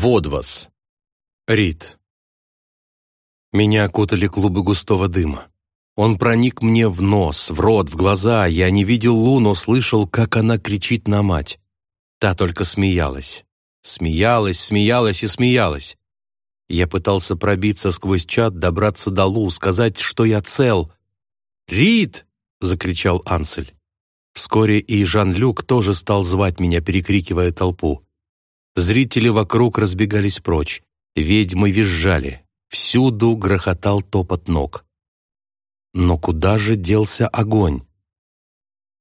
Вот вас. Рид. Меня окутали клубы густого дыма. Он проник мне в нос, в рот, в глаза. Я не видел Лу, но слышал, как она кричит на мать. Та только смеялась. Смеялась, смеялась и смеялась. Я пытался пробиться сквозь чат, добраться до Лу, сказать, что я цел. «Рид!» — закричал Ансель. Вскоре и Жан-Люк тоже стал звать меня, перекрикивая толпу. Зрители вокруг разбегались прочь. Ведьмы визжали. Всюду грохотал топот ног. Но куда же делся огонь?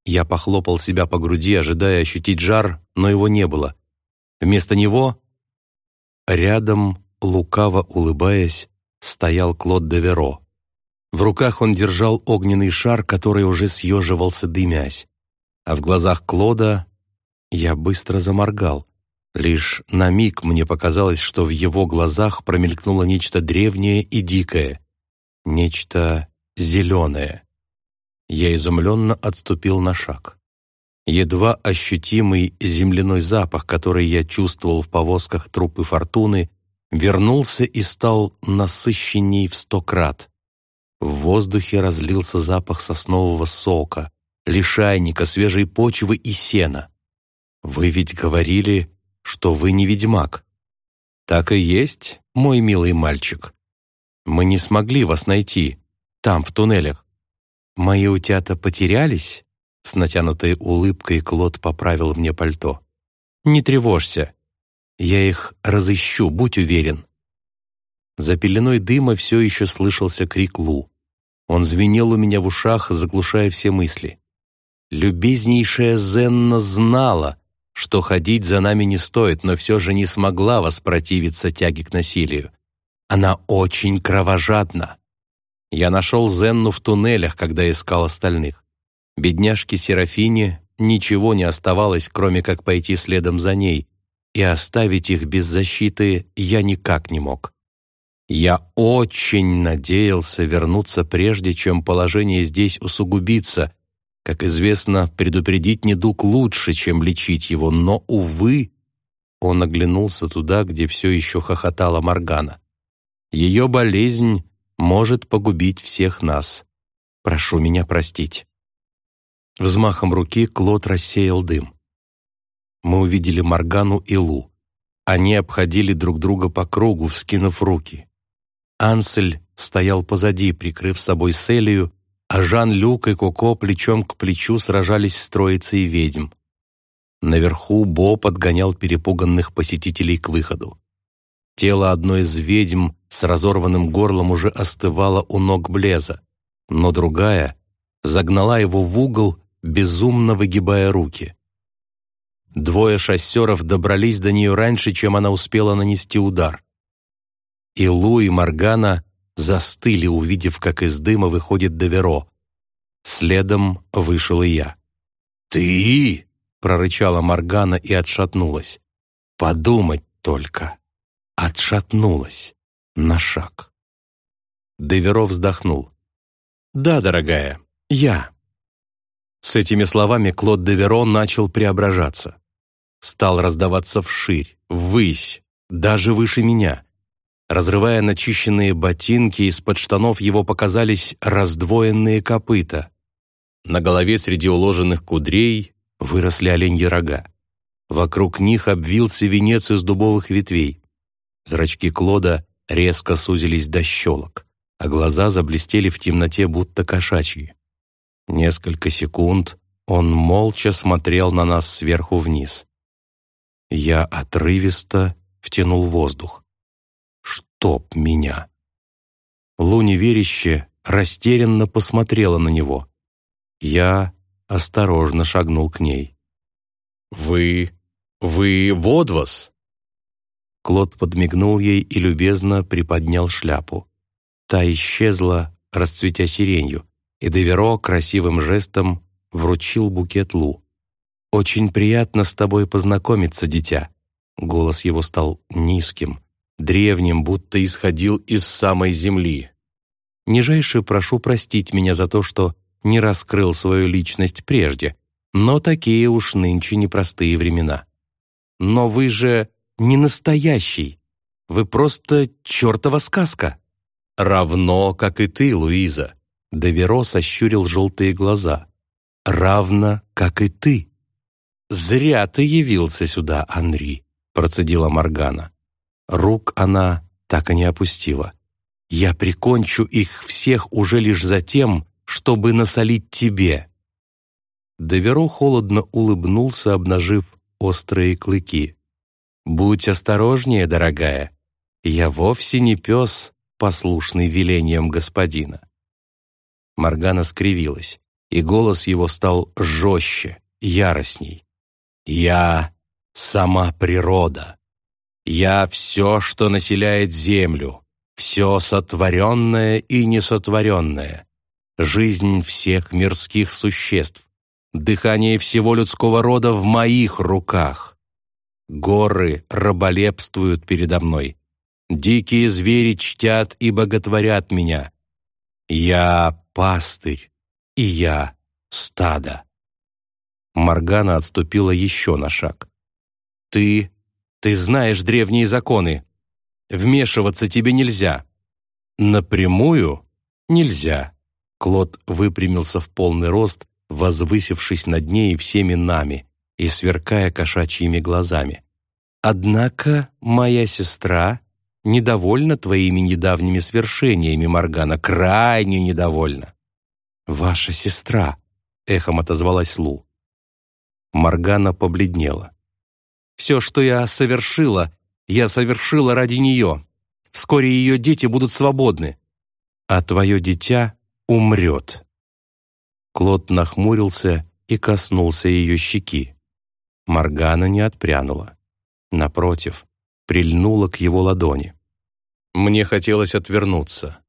Я похлопал себя по груди, ожидая ощутить жар, но его не было. Вместо него рядом, лукаво улыбаясь, стоял Клод де Веро. В руках он держал огненный шар, который уже съеживался, дымясь. А в глазах Клода я быстро заморгал. Лишь на миг мне показалось, что в его глазах промелькнуло нечто древнее и дикое, нечто зеленое. Я изумленно отступил на шаг. Едва ощутимый земляной запах, который я чувствовал в повозках трупы фортуны, вернулся и стал насыщенней в сто крат. В воздухе разлился запах соснового сока, лишайника, свежей почвы и сена. «Вы ведь говорили, что вы не ведьмак. Так и есть, мой милый мальчик. Мы не смогли вас найти, там, в туннелях. Мои утята потерялись?» С натянутой улыбкой Клод поправил мне пальто. «Не тревожься. Я их разыщу, будь уверен». За пеленой дыма все еще слышался крик Лу. Он звенел у меня в ушах, заглушая все мысли. Любезнейшая Зенна знала, что ходить за нами не стоит, но все же не смогла воспротивиться тяге к насилию. Она очень кровожадна. Я нашел Зенну в туннелях, когда искал остальных. Бедняжке Серафине ничего не оставалось, кроме как пойти следом за ней, и оставить их без защиты я никак не мог. Я очень надеялся вернуться прежде, чем положение здесь усугубится, как известно, предупредить недуг лучше, чем лечить его, но, увы, он оглянулся туда, где все еще хохотала Моргана. Ее болезнь может погубить всех нас. Прошу меня простить. Взмахом руки Клод рассеял дым. Мы увидели Моргану и Лу. Они обходили друг друга по кругу, вскинув руки. Ансель стоял позади, прикрыв собой Селию, а Жан-Люк и Коко плечом к плечу сражались с троицей ведьм. Наверху Бо подгонял перепуганных посетителей к выходу. Тело одной из ведьм с разорванным горлом уже остывало у ног Блеза, но другая загнала его в угол, безумно выгибая руки. Двое шоссеров добрались до нее раньше, чем она успела нанести удар. И Лу и Моргана застыли, увидев, как из дыма выходит Деверо. Следом вышел и я. «Ты?» — прорычала Моргана и отшатнулась. «Подумать только!» Отшатнулась на шаг. Деверо вздохнул. «Да, дорогая, я». С этими словами Клод Деверо начал преображаться. Стал раздаваться вширь, ввысь, даже выше меня. Разрывая начищенные ботинки, из-под штанов его показались раздвоенные копыта. На голове среди уложенных кудрей выросли оленьи рога. Вокруг них обвился венец из дубовых ветвей. Зрачки Клода резко сузились до щелок, а глаза заблестели в темноте, будто кошачьи. Несколько секунд он молча смотрел на нас сверху вниз. Я отрывисто втянул воздух чтоб меня!» Лу неверяще, растерянно посмотрела на него. Я осторожно шагнул к ней. «Вы... вы Водвас?» Клод подмигнул ей и любезно приподнял шляпу. Та исчезла, расцветя сиренью, и Деверо красивым жестом вручил букет Лу. «Очень приятно с тобой познакомиться, дитя». Голос его стал низким, древним, будто исходил из самой земли. Нижайше прошу простить меня за то, что не раскрыл свою личность прежде, но такие уж нынче непростые времена. Но вы же... не настоящий. Вы просто чертова сказка». «Равно, как и ты, Луиза», — Деверо сощурил желтые глаза. «Равно, как и ты». «Зря ты явился сюда, Анри», — процедила Моргана. Рук она так и не опустила. «Я прикончу их всех уже лишь за тем, чтобы насолить тебе». Деверо холодно улыбнулся, обнажив острые клыки. «Будь осторожнее, дорогая. Я вовсе не пес, послушный велениям господина». Моргана скривилась, и голос его стал жестче, яростней. «Я — сама природа. Я — все, что населяет землю, все сотворенное и несотворенное, жизнь всех мирских существ, дыхание всего людского рода в моих руках. Горы раболепствуют передо мной. Дикие звери чтят и боготворят меня. Я пастырь, и я стадо. Маргана отступила еще на шаг. «Ты... ты знаешь древние законы. Вмешиваться тебе нельзя». «Напрямую? Нельзя». Клод выпрямился в полный рост возвысившись над ней всеми нами и сверкая кошачьими глазами. «Однако моя сестра недовольна твоими недавними свершениями, Моргана, крайне недовольна». «Ваша сестра», — эхом отозвалась Лу. Моргана побледнела. «Все, что я совершила, я совершила ради нее. Вскоре ее дети будут свободны, а твое дитя умрет». Клод нахмурился и коснулся ее щеки. Моргана не отпрянула. Напротив, прильнула к его ладони. Мне хотелось отвернуться.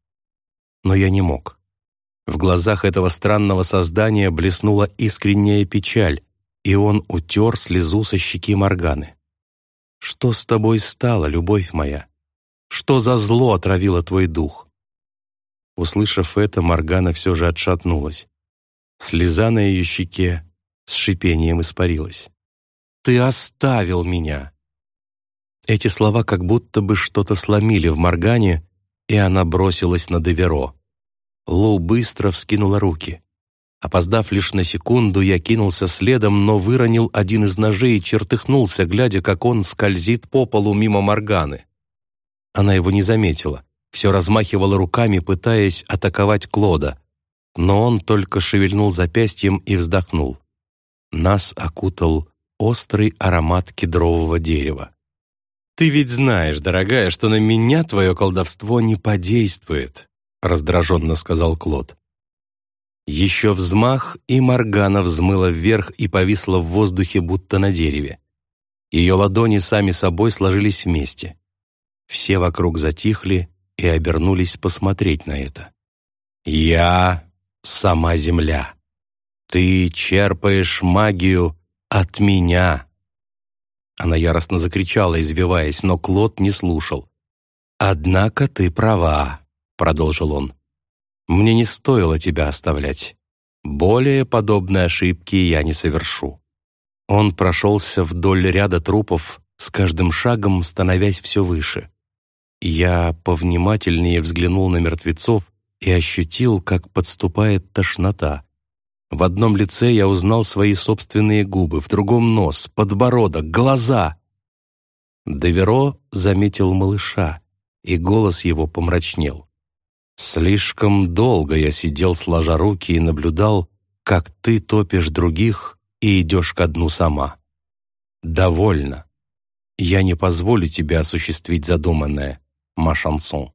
Но я не мог. В глазах этого странного создания блеснула искренняя печаль, и он утер слезу со щеки Морганы. «Что с тобой стало, любовь моя? Что за зло отравило твой дух?» Услышав это, Моргана все же отшатнулась. Слеза на ее щеке с шипением испарилась. «Ты оставил меня!» Эти слова как будто бы что-то сломили в Моргане, и она бросилась на Деверо. Лоу быстро вскинула руки. Опоздав лишь на секунду, я кинулся следом, но выронил один из ножей и чертыхнулся, глядя, как он скользит по полу мимо Морганы. Она его не заметила, все размахивала руками, пытаясь атаковать Клода но он только шевельнул запястьем и вздохнул. Нас окутал острый аромат кедрового дерева. «Ты ведь знаешь, дорогая, что на меня твое колдовство не подействует», раздраженно сказал Клод. Еще взмах, и Моргана взмыла вверх и повисла в воздухе, будто на дереве. Ее ладони сами собой сложились вместе. Все вокруг затихли и обернулись посмотреть на это. «Я сама земля. Ты черпаешь магию от меня». Она яростно закричала, извиваясь, но Клод не слушал. «Однако ты права», — продолжил он. «Мне не стоило тебя оставлять. Более подобной ошибки я не совершу». Он прошелся вдоль ряда трупов, с каждым шагом становясь все выше. Я повнимательнее взглянул на мертвецов, и ощутил, как подступает тошнота. В одном лице я узнал свои собственные губы, в другом — нос, подбородок, глаза. Деверо заметил малыша, и голос его помрачнел. «Слишком долго я сидел, сложа руки, и наблюдал, как ты топишь других и идешь ко дну сама. Довольно. Я не позволю тебе осуществить задуманное, Машансон».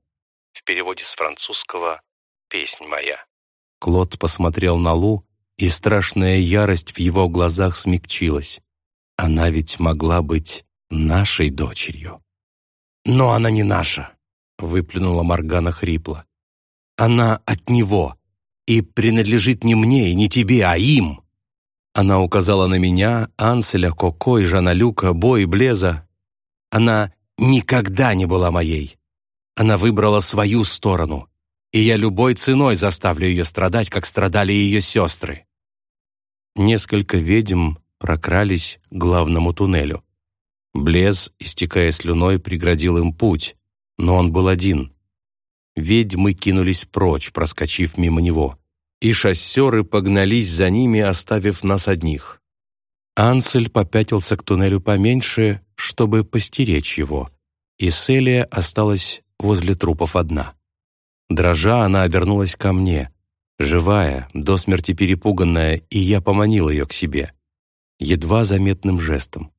В переводе с французского песнь моя». Клод посмотрел на Лу, и страшная ярость в его глазах смягчилась. Она ведь могла быть нашей дочерью. «Но она не наша», — выплюнула Моргана хрипло. «Она от него и принадлежит не мне и не тебе, а им». Она указала на меня, Анселя, Коко и Жана Люка, Бо и Блеза. Она никогда не была моей. Она выбрала свою сторону, и я любой ценой заставлю ее страдать, как страдали ее сестры». Несколько ведьм прокрались к главному туннелю. Блез, истекая слюной, преградил им путь, но он был один. Ведьмы кинулись прочь, проскочив мимо него, и шоссеры погнались за ними, оставив нас одних. Ансель попятился к туннелю поменьше, чтобы постеречь его, и Селия осталась возле трупов одна. Дрожа, она обернулась ко мне, живая, до смерти перепуганная, и я поманил ее к себе. Едва заметным жестом.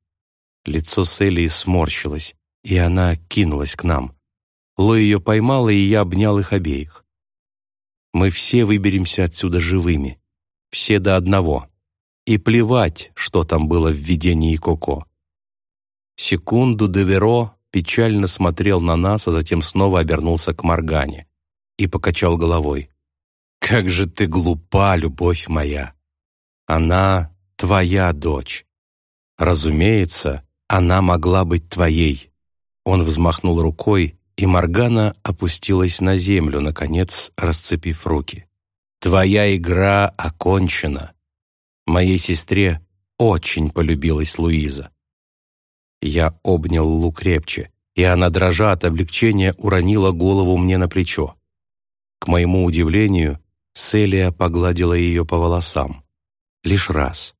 Лицо Селии сморщилось, и она кинулась к нам. Ло ее поймала, и я обнял их обеих. Мы все выберемся отсюда живыми. Все до одного. И плевать, что там было в видении Коко. Секунду Деверо печально смотрел на нас, а затем снова обернулся к Моргане и покачал головой. «Как же ты глупа, любовь моя! Она твоя дочь. Разумеется, она могла быть твоей». Он взмахнул рукой, и Моргана опустилась на землю, наконец расцепив руки. «Твоя игра окончена. Моей сестре очень полюбилась Луиза. Я обнял Лу крепче, и она, дрожа от облегчения, уронила голову мне на плечо. К моему удивлению, Селия погладила ее по волосам. Лишь раз.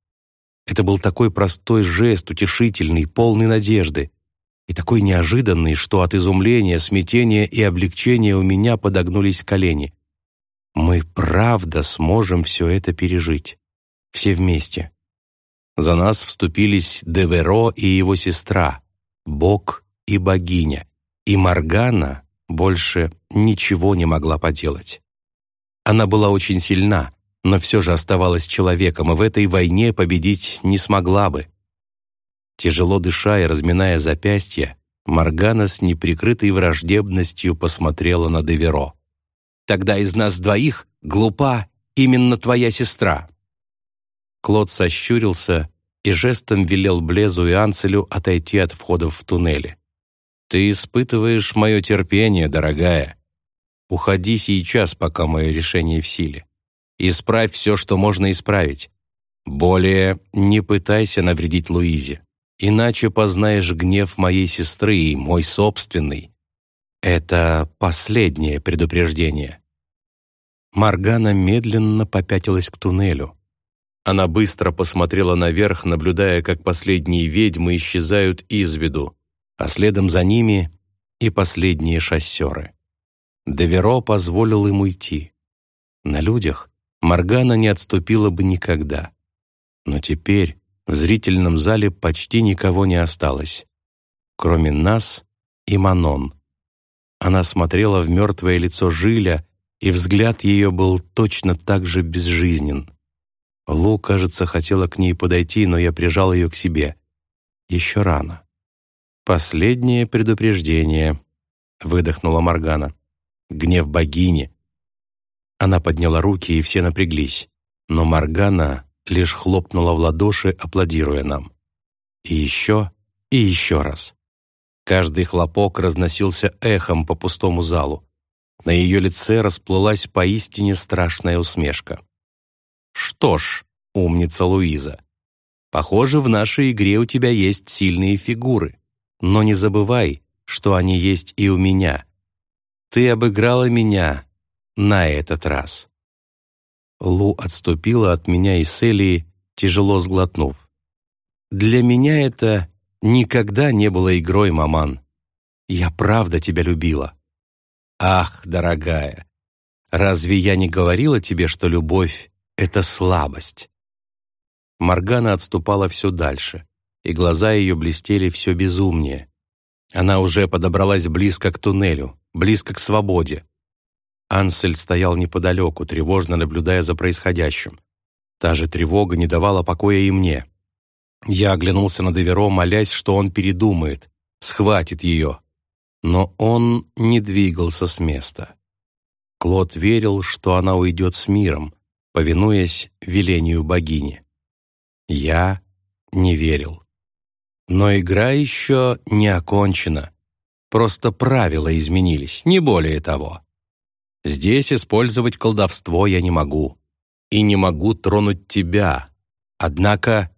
Это был такой простой жест, утешительный, полный надежды, и такой неожиданный, что от изумления, смятения и облегчения у меня подогнулись колени. Мы правда сможем все это пережить. Все вместе. За нас вступились Деверо и его сестра, Бог и богиня, и Маргана больше ничего не могла поделать. Она была очень сильна, но все же оставалась человеком, и в этой войне победить не смогла бы. Тяжело дыша и разминая запястья, Маргана с неприкрытой враждебностью посмотрела на Деверо. «Тогда из нас двоих глупа именно твоя сестра». Клод сощурился и жестом велел Блезу и Анцелю отойти от входов в туннели. «Ты испытываешь мое терпение, дорогая. Уходи сейчас, пока мое решение в силе. Исправь все, что можно исправить. Более не пытайся навредить Луизе, иначе познаешь гнев моей сестры и мой собственный. Это последнее предупреждение». Маргана медленно попятилась к туннелю. Она быстро посмотрела наверх, наблюдая, как последние ведьмы исчезают из виду, а следом за ними и последние шоссеры. Деверо позволил им уйти. На людях Моргана не отступила бы никогда. Но теперь в зрительном зале почти никого не осталось, кроме нас и Манон. Она смотрела в мертвое лицо Жиля, и взгляд ее был точно так же безжизнен. Лу, кажется, хотела к ней подойти, но я прижал ее к себе. Еще рано. «Последнее предупреждение», — выдохнула Моргана. «Гнев богини». Она подняла руки, и все напряглись. Но Моргана лишь хлопнула в ладоши, аплодируя нам. И еще, и еще раз. Каждый хлопок разносился эхом по пустому залу. На ее лице расплылась поистине страшная усмешка. Что ж, умница Луиза, похоже, в нашей игре у тебя есть сильные фигуры. Но не забывай, что они есть и у меня. Ты обыграла меня на этот раз. Лу отступила от меня и Селии, тяжело сглотнув. «Для меня это никогда не было игрой, маман. Я правда тебя любила». «Ах, дорогая, разве я не говорила тебе, что любовь это слабость. Маргана отступала все дальше, и глаза ее блестели все безумнее. Она уже подобралась близко к туннелю, близко к свободе. Ансель стоял неподалеку, тревожно наблюдая за происходящим. Та же тревога не давала покоя и мне. Я оглянулся на Деверо, молясь, что он передумает, схватит ее. Но он не двигался с места. Клод верил, что она уйдет с миром, повинуясь велению богини. Я не верил. Но игра еще не окончена. Просто правила изменились, не более того. Здесь использовать колдовство я не могу. И не могу тронуть тебя. Однако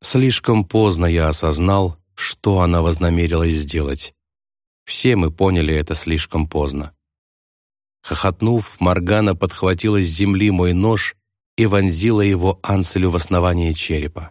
слишком поздно я осознал, что она вознамерилась сделать. Все мы поняли это слишком поздно. Хохотнув, Моргана подхватила с земли мой нож и вонзила его Анселю в основание черепа.